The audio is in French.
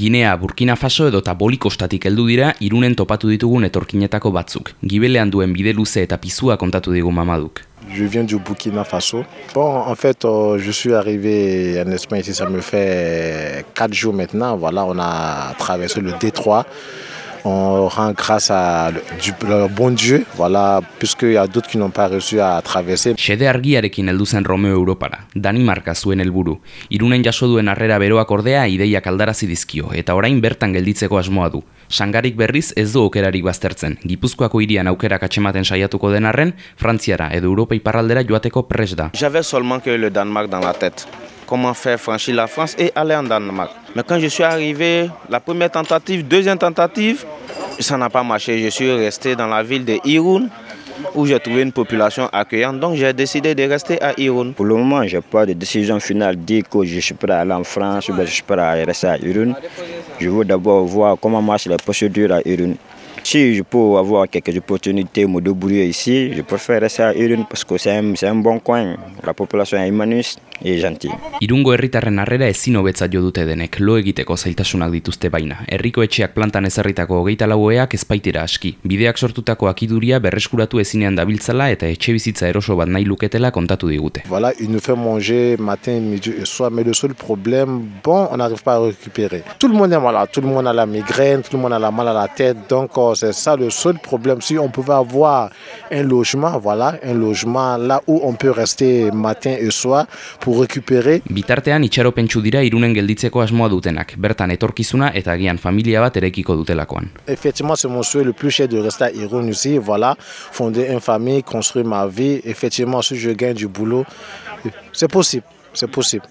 Ginea, Burkina Faso edota bolikostatik heldu dira irunen topatu ditugun etorkinetako batzuk. Gibelean duen bide luze eta pizua kontatu digu mamaduk. Je viens du Burkina Faso. Bon, en fait, euh, je suis arrivé en Espagne ici, ça me fait 4 jours maintenant. Voilà, on a traversé le détroit. on grâce à le, bon Dieu, voilà, puisque il y a d'autres qui n'ont pas réussi à traverser. Chez Argiarekin heldu zen Romeo Europara. Danimarka zuen helburu. Irunen jaso duen harrera beroak ordea ideiak aldarazi dizkio eta orain bertan gelditzeko asmoa du. Sangarik berriz ez du aukerarik baztertzen. Gipuzkoako hirian aukerak atxematen saiatuko denarren, Frantziara edo Europa iparraldera joateko presda. da. seulement que le Danmark dans la tête. comment faire franchir la France et aller en Danemark. Mais quand je suis arrivé, la première tentative, deuxième tentative, ça n'a pas marché. Je suis resté dans la ville de Irun où j'ai trouvé une population accueillante. Donc j'ai décidé de rester à Irun. Pour le moment, je n'ai pas de décision finale dit que je suis prêt à aller en France ou je suis prêt à rester à Irun. Je veux d'abord voir comment marche les procédures à Irun. Si je peux avoir quelques opportunités de me débrouiller ici, je préfère ça à Irune parce que c'est un, un bon coin. La population est humaniste et gentille. Irungo herritarren arrera ezin hobetza jo dute denek, lo egiteko zailtasunak dituzte baina. Herriko etxeak plantan ezarritako hogeita laueak ezpaitira aski. Bideak sortutako akiduria berreskuratu ezinean dabiltzala eta etxe bizitza eroso bat nahi luketela kontatu digute. Voilà, il nous fait manger matin, midi et soir, mais le seul problème, bon, on n'arrive pas à récupérer. Tout le monde est malade, tout le monde a la migraine, tout le monde a la mal à la tête, donc euh, c'est ça le seul problème. Si on pouvait avoir un logement, voilà, un logement là où on peut rester matin et soir pour récupérer. Bitartean dira irunen gelditzeko asmoa dutenak, bertan etorkizuna eta familia bat dutelakoan. Effectivement, c'est mon souhait le plus cher de rester à Irun ici, voilà, fonder une famille, construire ma vie. Effectivement, si je gagne du boulot, c'est possible, c'est possible.